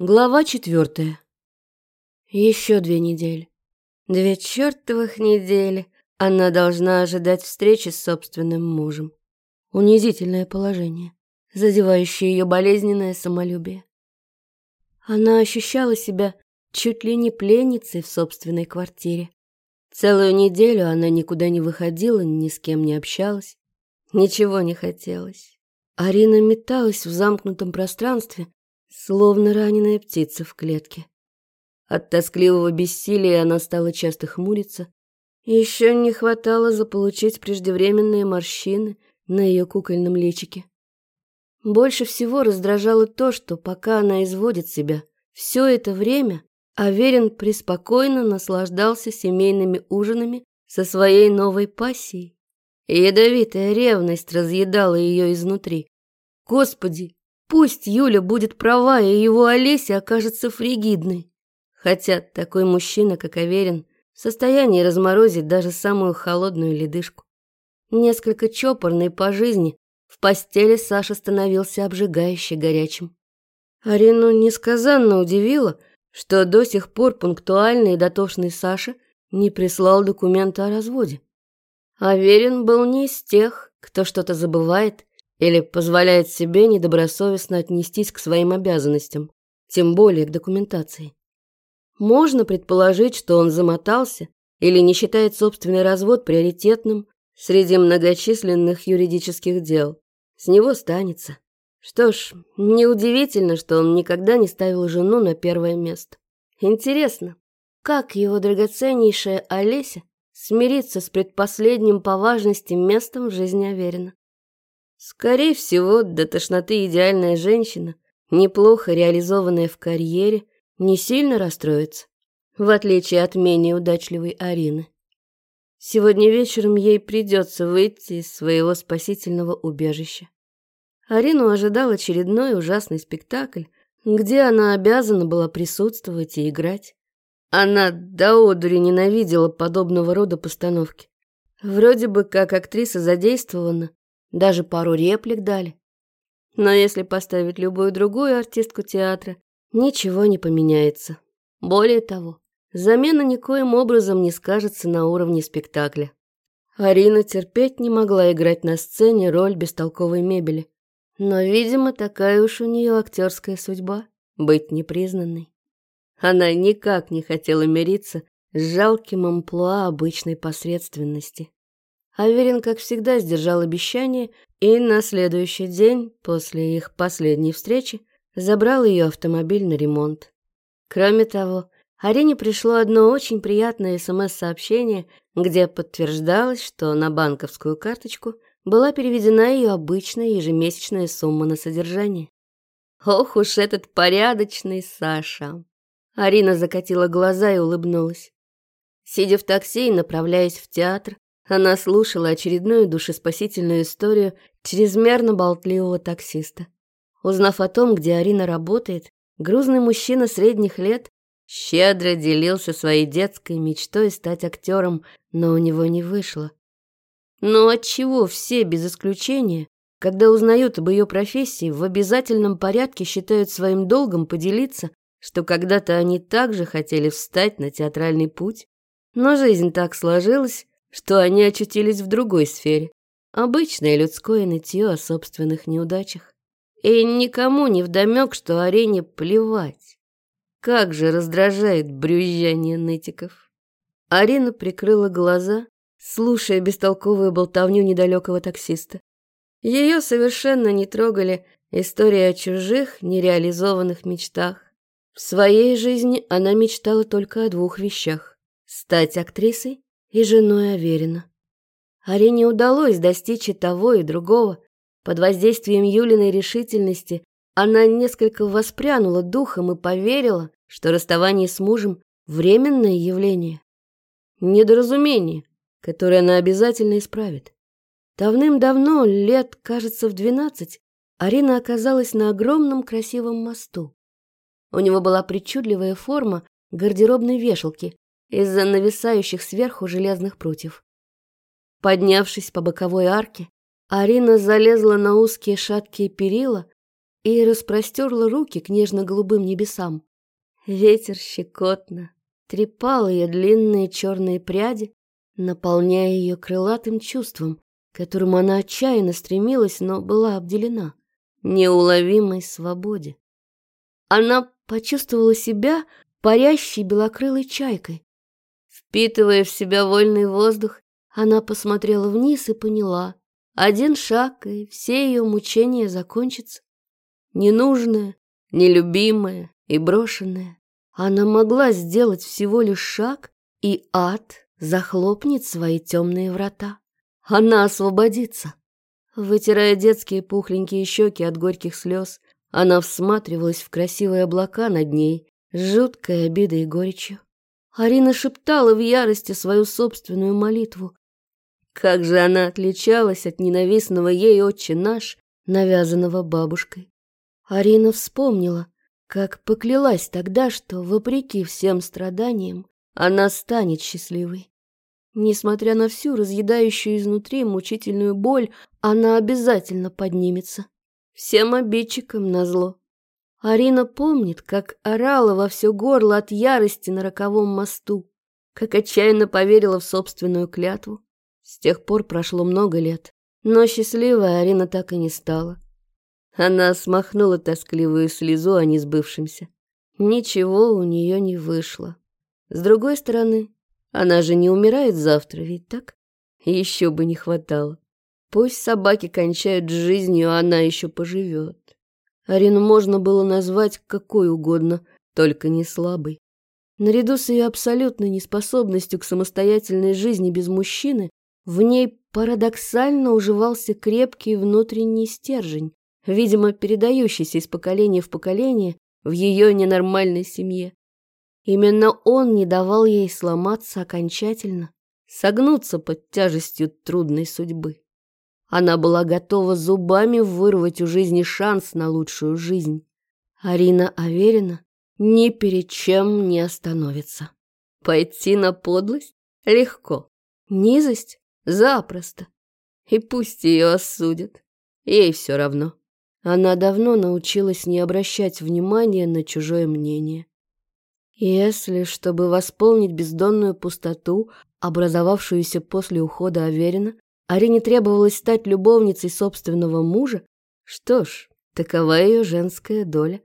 Глава четвертая. Еще две недели. Две чертовых недели она должна ожидать встречи с собственным мужем. Унизительное положение, задевающее ее болезненное самолюбие. Она ощущала себя чуть ли не пленницей в собственной квартире. Целую неделю она никуда не выходила, ни с кем не общалась. Ничего не хотелось. Арина металась в замкнутом пространстве, словно раненая птица в клетке. От тоскливого бессилия она стала часто хмуриться. Еще не хватало заполучить преждевременные морщины на ее кукольном личике. Больше всего раздражало то, что пока она изводит себя, все это время Аверин преспокойно наслаждался семейными ужинами со своей новой пассией. Ядовитая ревность разъедала ее изнутри. Господи, Пусть Юля будет права, и его Олеся окажется фригидной. Хотя такой мужчина, как Аверин, в состоянии разморозить даже самую холодную ледышку. Несколько чопорный по жизни, в постели Саша становился обжигающе горячим. Арину несказанно удивило, что до сих пор пунктуальный и дотошный Саша не прислал документа о разводе. Аверин был не из тех, кто что-то забывает или позволяет себе недобросовестно отнестись к своим обязанностям, тем более к документации. Можно предположить, что он замотался или не считает собственный развод приоритетным среди многочисленных юридических дел. С него станется. Что ж, неудивительно, что он никогда не ставил жену на первое место. Интересно, как его драгоценнейшая Олеся смирится с предпоследним по важности местом в жизни Аверина? Скорее всего, до тошноты идеальная женщина, неплохо реализованная в карьере, не сильно расстроится, в отличие от менее удачливой Арины. Сегодня вечером ей придется выйти из своего спасительного убежища. Арину ожидал очередной ужасный спектакль, где она обязана была присутствовать и играть. Она до одури ненавидела подобного рода постановки. Вроде бы как актриса задействована, даже пару реплик дали. Но если поставить любую другую артистку театра, ничего не поменяется. Более того, замена никоим образом не скажется на уровне спектакля. Арина терпеть не могла играть на сцене роль бестолковой мебели. Но, видимо, такая уж у нее актерская судьба — быть непризнанной. Она никак не хотела мириться с жалким амплуа обычной посредственности. Аверин, как всегда, сдержал обещание и на следующий день, после их последней встречи, забрал ее автомобиль на ремонт. Кроме того, Арине пришло одно очень приятное СМС-сообщение, где подтверждалось, что на банковскую карточку была переведена ее обычная ежемесячная сумма на содержание. Ох уж этот порядочный Саша! Арина закатила глаза и улыбнулась. Сидя в такси и направляясь в театр, она слушала очередную душеспасительную историю чрезмерно болтливого таксиста. Узнав о том, где Арина работает, грузный мужчина средних лет щедро делился своей детской мечтой стать актером, но у него не вышло. Но отчего все, без исключения, когда узнают об ее профессии, в обязательном порядке считают своим долгом поделиться, что когда-то они также хотели встать на театральный путь? Но жизнь так сложилась, что они очутились в другой сфере. Обычное людское нытье о собственных неудачах. И никому не вдомек, что арене плевать. Как же раздражает брюзжание нытиков. Арина прикрыла глаза, слушая бестолковую болтовню недалекого таксиста. Ее совершенно не трогали истории о чужих, нереализованных мечтах. В своей жизни она мечтала только о двух вещах – стать актрисой и женой Аверина. Арине удалось достичь и того, и другого. Под воздействием Юлиной решительности она несколько воспрянула духом и поверила, что расставание с мужем – временное явление. Недоразумение, которое она обязательно исправит. Давным-давно, лет, кажется, в двенадцать, Арина оказалась на огромном красивом мосту. У него была причудливая форма гардеробной вешалки, из-за нависающих сверху железных прутьев. Поднявшись по боковой арке, Арина залезла на узкие шаткие перила и распростерла руки к нежно-голубым небесам. Ветер щекотно трепал ее длинные черные пряди, наполняя ее крылатым чувством, которым она отчаянно стремилась, но была обделена, неуловимой свободе. Она почувствовала себя парящей белокрылой чайкой. Впитывая в себя вольный воздух, она посмотрела вниз и поняла, один шаг, и все ее мучения закончатся. Ненужная, нелюбимая и брошенная, она могла сделать всего лишь шаг, и ад захлопнет свои темные врата. Она освободится. Вытирая детские пухленькие щеки от горьких слез, она всматривалась в красивые облака над ней с жуткой обидой и горечью. Арина шептала в ярости свою собственную молитву. Как же она отличалась от ненавистного ей отче наш, навязанного бабушкой. Арина вспомнила, как поклялась тогда, что, вопреки всем страданиям, она станет счастливой. Несмотря на всю разъедающую изнутри мучительную боль, она обязательно поднимется. Всем обидчикам назло. Арина помнит, как орала во все горло от ярости на роковом мосту, как отчаянно поверила в собственную клятву. С тех пор прошло много лет, но счастливой Арина так и не стала. Она смахнула тоскливую слезу о несбывшемся. Ничего у нее не вышло. С другой стороны, она же не умирает завтра, ведь так? Еще бы не хватало. Пусть собаки кончают жизнью, а она еще поживет. Арину можно было назвать какой угодно, только не слабой. Наряду с ее абсолютной неспособностью к самостоятельной жизни без мужчины, в ней парадоксально уживался крепкий внутренний стержень, видимо, передающийся из поколения в поколение в ее ненормальной семье. Именно он не давал ей сломаться окончательно, согнуться под тяжестью трудной судьбы. Она была готова зубами вырвать у жизни шанс на лучшую жизнь. Арина Аверина ни перед чем не остановится. Пойти на подлость легко, низость запросто. И пусть ее осудят, ей все равно. Она давно научилась не обращать внимания на чужое мнение. Если, чтобы восполнить бездонную пустоту, образовавшуюся после ухода Аверина, Арине требовалось стать любовницей собственного мужа, что ж, такова ее женская доля.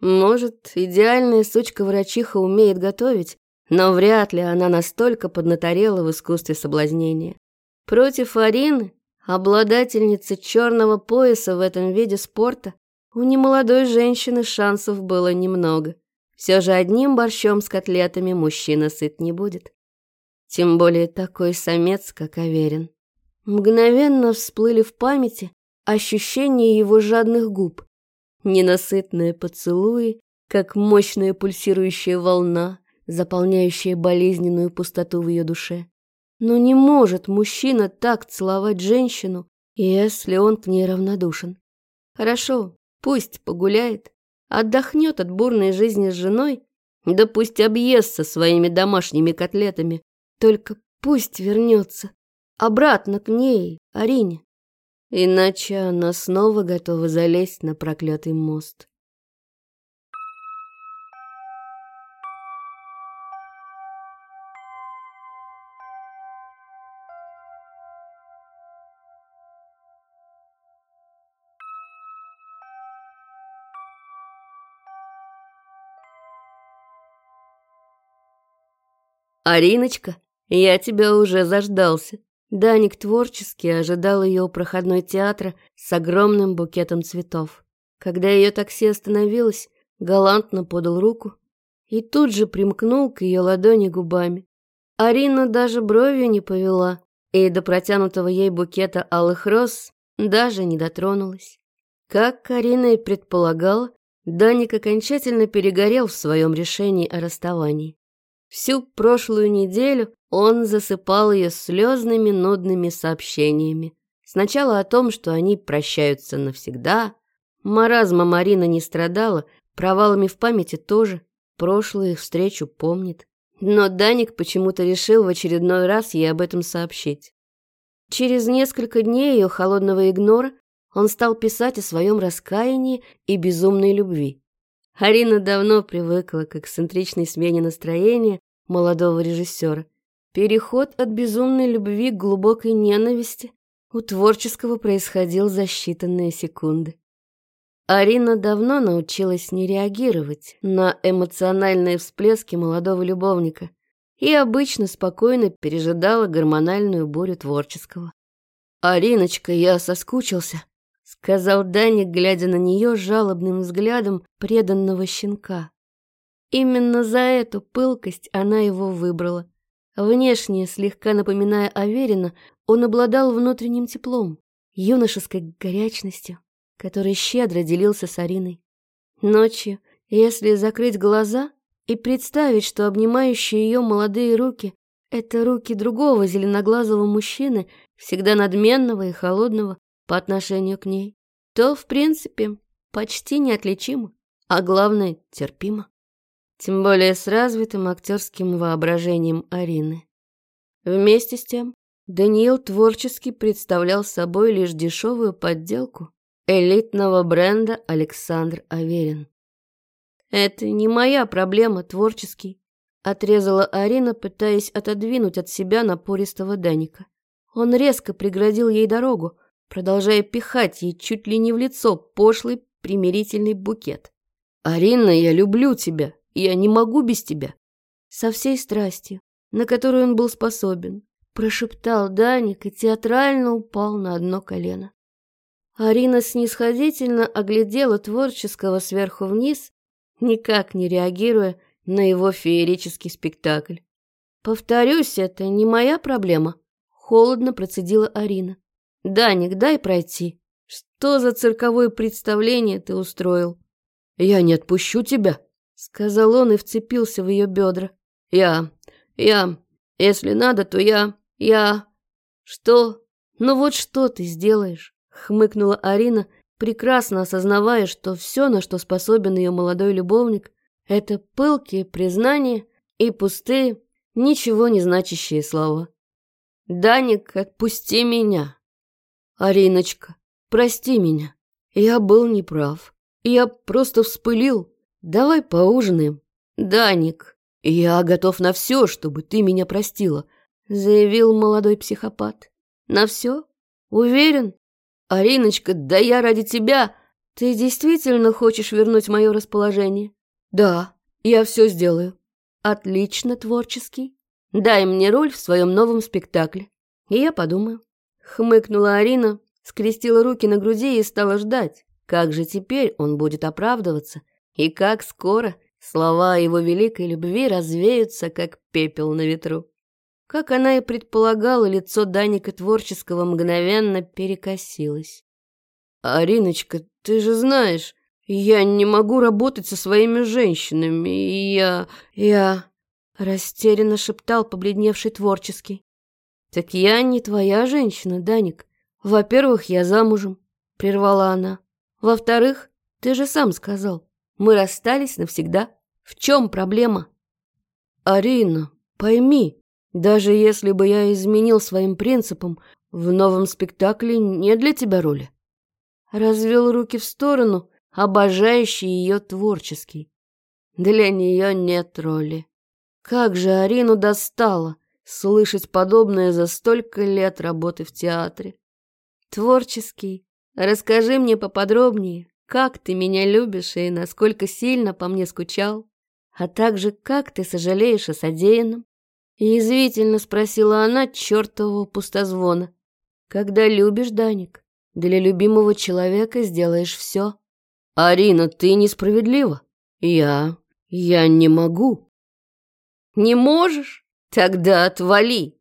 Может, идеальная сучка-врачиха умеет готовить, но вряд ли она настолько поднаторела в искусстве соблазнения. Против Арины, обладательницы черного пояса в этом виде спорта, у немолодой женщины шансов было немного. Все же одним борщом с котлетами мужчина сыт не будет. Тем более такой самец, как Аверин. Мгновенно всплыли в памяти ощущения его жадных губ. Ненасытные поцелуи, как мощная пульсирующая волна, заполняющая болезненную пустоту в ее душе. Но не может мужчина так целовать женщину, если он к ней равнодушен. Хорошо, пусть погуляет, Отдохнет от бурной жизни с женой, да пусть объестся своими домашними котлетами. Только пусть вернется обратно к ней, Арине. Иначе она снова готова залезть на проклятый мост. «Ариночка, я тебя уже заждался». Даник творчески ожидал ее у проходной театра с огромным букетом цветов. Когда ее такси остановилось, галантно подал руку и тут же примкнул к ее ладони губами. Арина даже бровью не повела и до протянутого ей букета алых роз даже не дотронулась. Как Карина и предполагала, Даник окончательно перегорел в своем решении о расставании. Всю прошлую неделю он засыпал ее слезными нудными сообщениями. Сначала о том, что они прощаются навсегда. Маразма Марина не страдала, провалами в памяти тоже. Прошлую встречу помнит. Но Даник почему-то решил в очередной раз ей об этом сообщить. Через несколько дней ее холодного игнора он стал писать о своем раскаянии и безумной любви. Арина давно привыкла к эксцентричной смене настроения молодого режиссера. Переход от безумной любви к глубокой ненависти у творческого происходил за считанные секунды. Арина давно научилась не реагировать на эмоциональные всплески молодого любовника и обычно спокойно пережидала гормональную бурю творческого. «Ариночка, я соскучился», — сказал Даник, глядя на нее жалобным взглядом преданного щенка. Именно за эту пылкость она его выбрала. Внешне, слегка напоминая Аверина, он обладал внутренним теплом, юношеской горячностью, который щедро делился с Ариной. Ночью, если закрыть глаза и представить, что обнимающие ее молодые руки — это руки другого зеленоглазого мужчины, всегда надменного и холодного по отношению к ней, то, в принципе, почти неотличимо, а главное — терпимо. Тем более с развитым актерским воображением Арины. Вместе с тем, Даниил творчески представлял собой лишь дешевую подделку элитного бренда Александр Аверин. «Это не моя проблема, творческий», — отрезала Арина, пытаясь отодвинуть от себя напористого Даника. Он резко преградил ей дорогу, продолжая пихать ей чуть ли не в лицо пошлый примирительный букет. «Арина, я люблю тебя!» Я не могу без тебя. Со всей страстью, на которую он был способен, прошептал Даник и театрально упал на одно колено. Арина снисходительно оглядела творческого сверху вниз, никак не реагируя на его феерический спектакль. «Повторюсь, это не моя проблема», — холодно процедила Арина. «Даник, дай пройти. Что за цирковое представление ты устроил?» «Я не отпущу тебя», Сказал он и вцепился в ее бедра. Я, я, если надо, то я, я... Что? Ну вот что ты сделаешь? Хмыкнула Арина, прекрасно осознавая, что все, на что способен ее молодой любовник, это пылкие признания и пустые, ничего не значащие слова. «Даник, отпусти меня!» «Ариночка, прости меня. Я был неправ. Я просто вспылил. Давай поужинаем. Даник, я готов на все, чтобы ты меня простила, заявил молодой психопат. На все? Уверен? Ариночка, да я ради тебя. Ты действительно хочешь вернуть мое расположение? Да, я все сделаю. Отлично, творческий. Дай мне роль в своем новом спектакле. И я подумаю. Хмыкнула Арина, скрестила руки на груди и стала ждать, как же теперь он будет оправдываться и как скоро слова его великой любви развеются, как пепел на ветру. Как она и предполагала, лицо Даника Творческого мгновенно перекосилось. «Ариночка, ты же знаешь, я не могу работать со своими женщинами, и я... я...» Растерянно шептал побледневший Творческий. «Так я не твоя женщина, Даник. Во-первых, я замужем», — прервала она. «Во-вторых, ты же сам сказал, мы расстались навсегда. В чем проблема? Арина, пойми, даже если бы я изменил своим принципам, в новом спектакле не для тебя роли. Развел руки в сторону, обожающий ее творческий. Для нее нет роли. Как же Арину достало слышать подобное за столько лет работы в театре. Творческий, расскажи мне поподробнее, как ты меня любишь и насколько сильно по мне скучал, а также как ты сожалеешь о содеянном. Язвительно спросила она чертового пустозвона. Когда любишь, Даник, для любимого человека сделаешь все. Арина, ты несправедлива. Я... я не могу. Не можешь? Тогда отвали.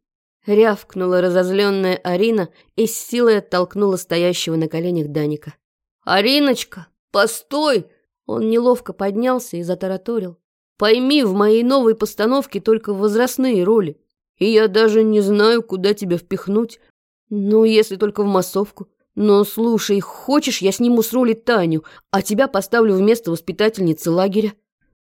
Рявкнула разозленная Арина и с силой оттолкнула стоящего на коленях Даника. «Ариночка, постой!» Он неловко поднялся и затараторил. «Пойми, в моей новой постановке только возрастные роли, и я даже не знаю, куда тебя впихнуть. Ну, если только в массовку. Но слушай, хочешь, я сниму с роли Таню, а тебя поставлю вместо воспитательницы лагеря?»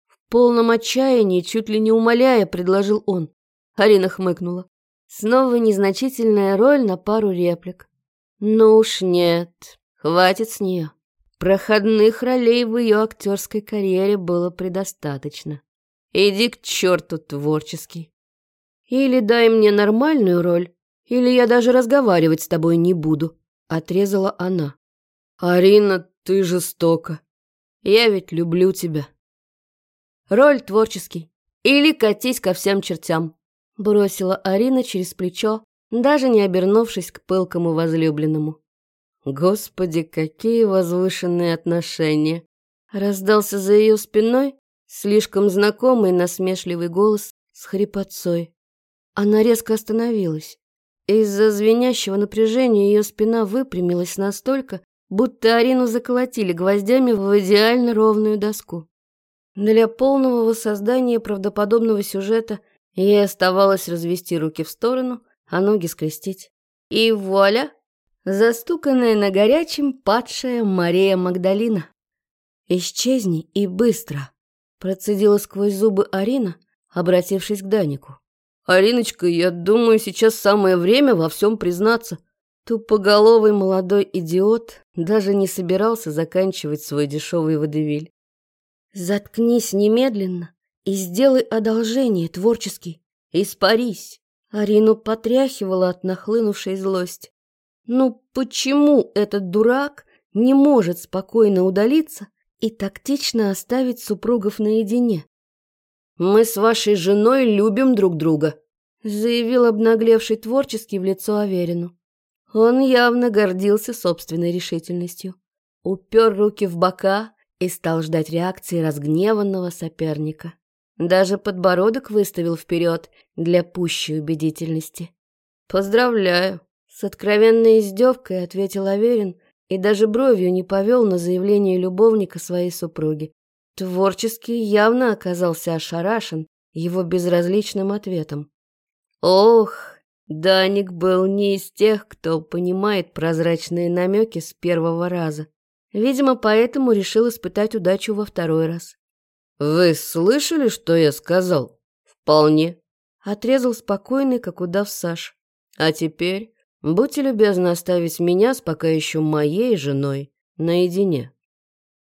В полном отчаянии, чуть ли не умоляя, предложил он. Арина хмыкнула. Снова незначительная роль на пару реплик. «Ну уж нет, Хватит с нее. Проходных ролей в ее актерской карьере было предостаточно. Иди к черту, творческий. Или дай мне нормальную роль, или я даже разговаривать с тобой не буду, отрезала она. Арина, ты жестока. Я ведь люблю тебя. Роль творческий. Или катись ко всем чертям, бросила Арина через плечо, даже не обернувшись к пылкому возлюбленному. Господи, какие возвышенные отношения! Раздался за ее спиной слишком знакомый насмешливый голос с хрипотцой. Она резко остановилась. Из-за звенящего напряжения ее спина выпрямилась настолько, будто Арину заколотили гвоздями в идеально ровную доску. Для полного воссоздания правдоподобного сюжета ей оставалось развести руки в сторону, а ноги скрестить. И вуаля! Застуканная на горячем падшая Мария Магдалина. «Исчезни и быстро!» Процедила сквозь зубы Арина, обратившись к Данику. «Ариночка, я думаю, сейчас самое время во всем признаться». Тупоголовый молодой идиот даже не собирался заканчивать свой дешевый водевиль. «Заткнись немедленно и сделай одолжение творческий. Испарись!» Арину потряхивала от нахлынувшей злости. Ну почему этот дурак не может спокойно удалиться и тактично оставить супругов наедине? «Мы с вашей женой любим друг друга», заявил обнаглевший творческий в лицо Аверину. Он явно гордился собственной решительностью. Упер руки в бока и стал ждать реакции разгневанного соперника. Даже подбородок выставил вперед для пущей убедительности. «Поздравляю!» С откровенной издевкой ответил Аверин и даже бровью не повел на заявление любовника своей супруги. Творческий явно оказался ошарашен его безразличным ответом. Ох, Даник был не из тех, кто понимает прозрачные намеки с первого раза. Видимо, поэтому решил испытать удачу во второй раз. «Вы слышали, что я сказал?» «Вполне», — отрезал спокойный, как удав Саш. «А теперь Будьте любезны оставить меня с пока еще моей женой наедине».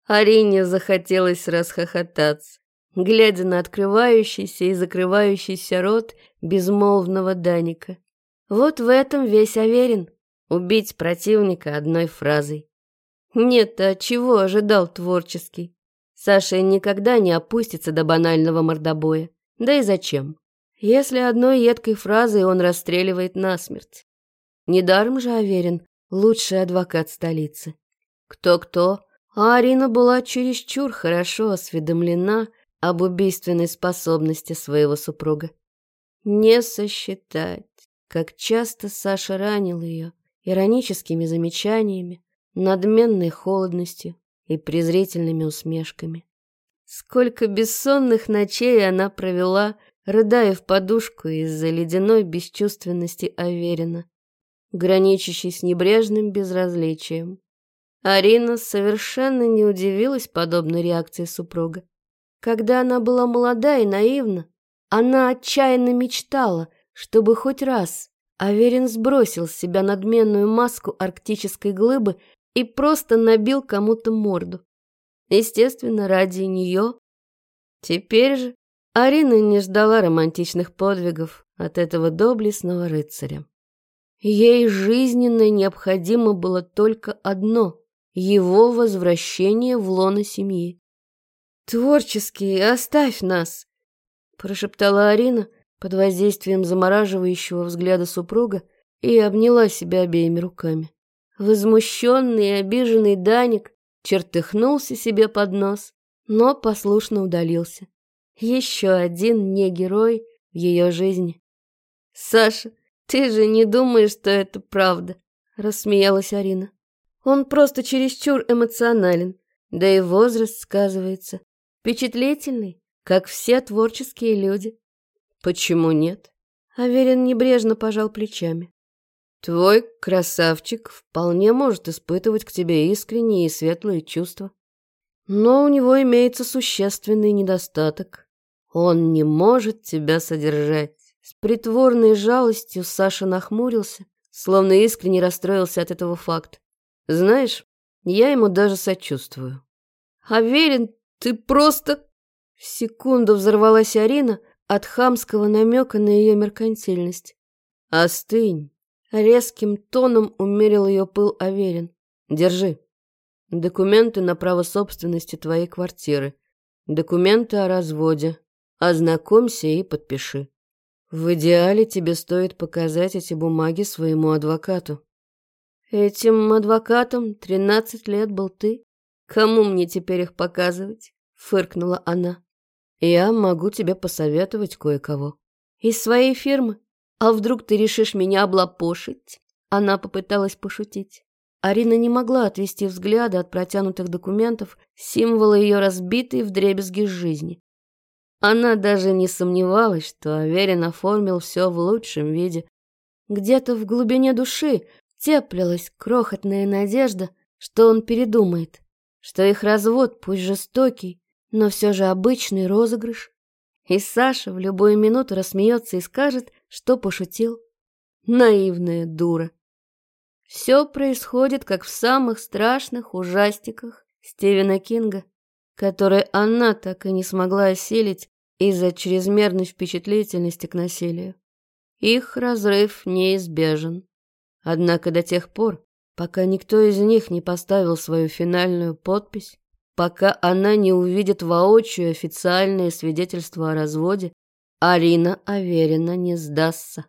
Арине захотелось расхохотаться, глядя на открывающийся и закрывающийся рот безмолвного Даника. Вот в этом весь Аверин — убить противника одной фразой. Нет, а чего ожидал творческий? Саша никогда не опустится до банального мордобоя. Да и зачем? Если одной едкой фразой он расстреливает насмерть. Недаром же Аверин – лучший адвокат столицы. Кто-кто, а Арина была чересчур хорошо осведомлена об убийственной способности своего супруга. Не сосчитать, как часто Саша ранил ее ироническими замечаниями, надменной холодностью и презрительными усмешками. Сколько бессонных ночей она провела, рыдая в подушку из-за ледяной бесчувственности Аверина граничащий с небрежным безразличием. Арина совершенно не удивилась подобной реакции супруга. Когда она была молода и наивна, она отчаянно мечтала, чтобы хоть раз Аверин сбросил с себя надменную маску арктической глыбы и просто набил кому-то морду. Естественно, ради нее. Теперь же Арина не ждала романтичных подвигов от этого доблестного рыцаря. Ей жизненно необходимо было только одно — его возвращение в лоно семьи. «Творческий, оставь нас!» — прошептала Арина под воздействием замораживающего взгляда супруга и обняла себя обеими руками. Возмущенный и обиженный Даник чертыхнулся себе под нос, но послушно удалился. Еще один не герой в ее жизни. «Саша, «Ты же не думаешь, что это правда?» — рассмеялась Арина. «Он просто чересчур эмоционален, да и возраст сказывается. Впечатлительный, как все творческие люди». «Почему нет?» Аверин небрежно пожал плечами. «Твой красавчик вполне может испытывать к тебе искренние и светлые чувства. Но у него имеется существенный недостаток. Он не может тебя содержать. С притворной жалостью Саша нахмурился, словно искренне расстроился от этого факта. «Знаешь, Я ему даже сочувствую. Аверин, ты просто... В секунду взорвалась Арина от хамского намека на ее меркантильность. Остынь. Резким тоном умерил ее пыл Аверин. Держи. Документы на право собственности твоей квартиры. Документы о разводе. Ознакомься и подпиши. В идеале тебе стоит показать эти бумаги своему адвокату. Этим адвокатом тринадцать лет был ты. Кому мне теперь их показывать? Фыркнула она. Я могу тебе посоветовать кое-кого. Из своей фирмы? А вдруг ты решишь меня облапошить? Она попыталась пошутить. Арина не могла отвести взгляда от протянутых документов, символа ее разбитой вдребезги жизни. Она даже не сомневалась, что Аверин оформил все в лучшем виде. Где-то в глубине души теплилась крохотная надежда, что он передумает, что их развод, пусть жестокий, но все же обычный розыгрыш. И Саша в любую минуту рассмеется и скажет, что пошутил. Наивная дура. Все происходит, как в самых страшных ужастиках Стивена Кинга, которые она так и не смогла осилить из-за чрезмерной впечатлительности к насилию. Их разрыв неизбежен. Однако до тех пор, пока никто из них не поставил свою финальную подпись, пока она не увидит воочию официальное свидетельство о разводе, Арина Аверина не сдастся.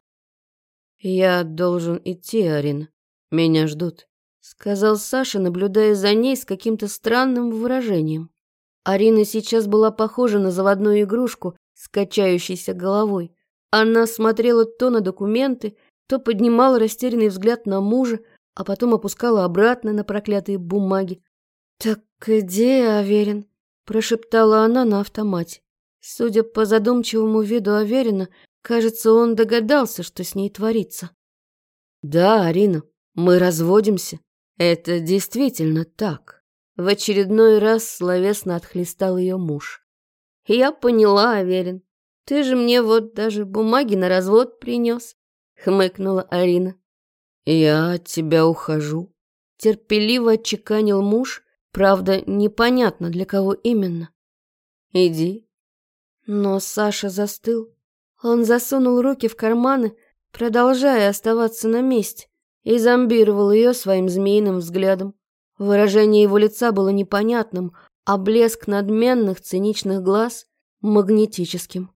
«Я должен идти, Арина. Меня ждут», — сказал Саша, наблюдая за ней с каким-то странным выражением. Арина сейчас была похожа на заводную игрушку с качающейся головой. Она смотрела то на документы, то поднимала растерянный взгляд на мужа, а потом опускала обратно на проклятые бумаги. «Так где Аверин?» – прошептала она на автомате. Судя по задумчивому виду Аверина, кажется, он догадался, что с ней творится. «Да, Арина, мы разводимся. Это действительно так». В очередной раз словесно отхлестал ее муж. «Я поняла, Аверин. Ты же мне вот даже бумаги на развод принес хмыкнула Арина. «Я от тебя ухожу», — терпеливо отчеканил муж, правда, непонятно для кого именно. «Иди». Но Саша застыл. Он засунул руки в карманы, продолжая оставаться на месте, и зомбировал ее своим змеиным взглядом. Выражение его лица было непонятным, а блеск надменных циничных глаз — магнетическим.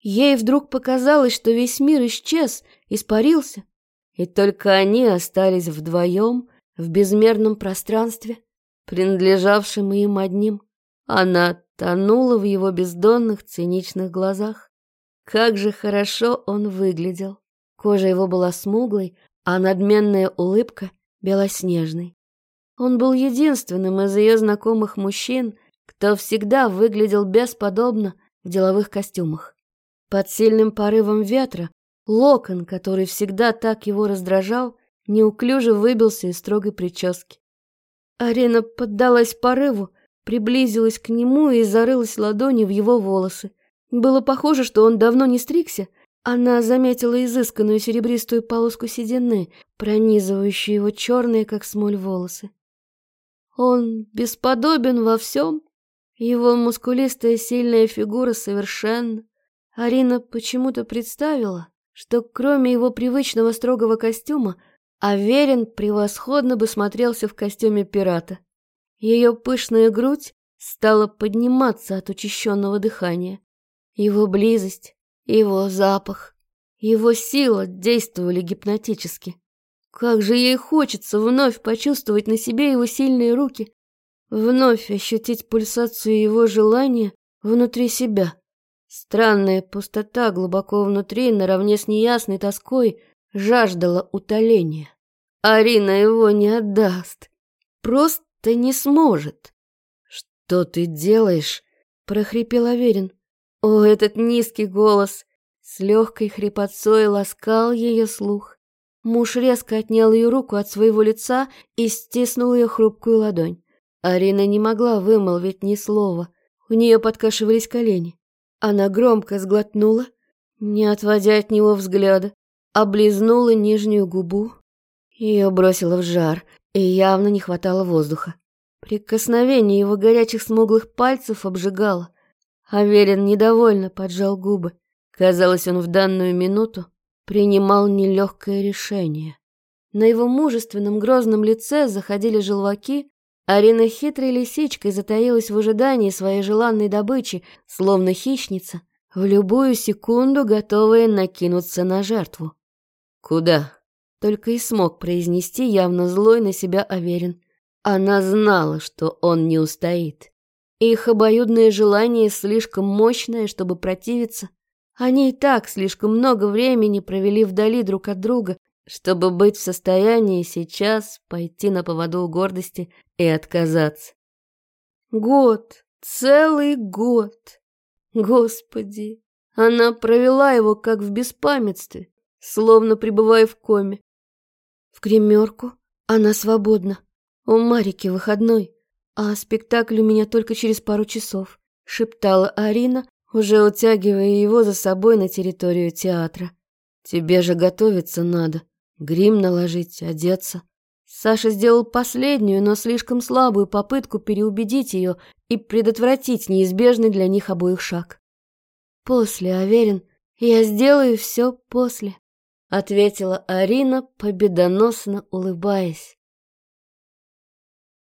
Ей вдруг показалось, что весь мир исчез, испарился, и только они остались вдвоем в безмерном пространстве, принадлежавшем им одним. Она тонула в его бездонных циничных глазах. Как же хорошо он выглядел. Кожа его была смуглой, а надменная улыбка белоснежной. Он был единственным из ее знакомых мужчин, кто всегда выглядел бесподобно в деловых костюмах. Под сильным порывом ветра локон, который всегда так его раздражал, неуклюже выбился из строгой прически. Арина поддалась порыву, приблизилась к нему и зарылась ладонью в его волосы. Было похоже, что он давно не стригся. Она заметила изысканную серебристую полоску седины, пронизывающую его черные, как смоль, волосы. Он бесподобен во всем. Его мускулистая сильная фигура совершенно. Арина почему-то представила, что кроме его привычного строгого костюма, Аверин превосходно бы смотрелся в костюме пирата. Ее пышная грудь стала подниматься от учащенного дыхания. Его близость, его запах, его сила действовали гипнотически. Как же ей хочется вновь почувствовать на себе его сильные руки, вновь ощутить пульсацию его желания внутри себя. Странная пустота глубоко внутри, наравне с неясной тоской, жаждала утоления. Арина его не отдаст. Просто не сможет. «Что ты делаешь?» — прохрипел Аверин. О, этот низкий голос! С легкой хрипотцой ласкал ее слух. Муж резко отнял ее руку от своего лица и стиснул ее хрупкую ладонь. Арина не могла вымолвить ни слова. У нее подкашивались колени. Она громко сглотнула, не отводя от него взгляда, облизнула нижнюю губу. Ее бросило в жар. И явно не хватало воздуха. Прикосновение его горячих смуглых пальцев обжигало. Аверин недовольно поджал губы. Казалось, он в данную минуту принимал нелегкое решение. На его мужественном грозном лице заходили желваки, Арина хитрой лисичкой затаилась в ожидании своей желанной добычи, словно хищница, в любую секунду готовая накинуться на жертву. «Куда?» — только и смог произнести явно злой на себя Аверин. Она знала, что он не устоит. Их обоюдное желание слишком мощное, чтобы противиться. Они и так слишком много времени провели вдали друг от друга, чтобы быть в состоянии сейчас пойти на поводу гордости и отказаться. Год, целый год. Господи, она провела его как в беспамятстве, словно пребывая в коме. В гримерку она свободна. У Марики выходной, а спектакль у меня только через пару часов, шептала Арина, уже утягивая его за собой на территорию театра. Тебе же готовиться надо. Грим наложить, одеться. Саша сделал последнюю, но слишком слабую попытку переубедить ее и предотвратить неизбежный для них обоих шаг. «После, Аверин, я сделаю все после», — ответила Арина, победоносно улыбаясь.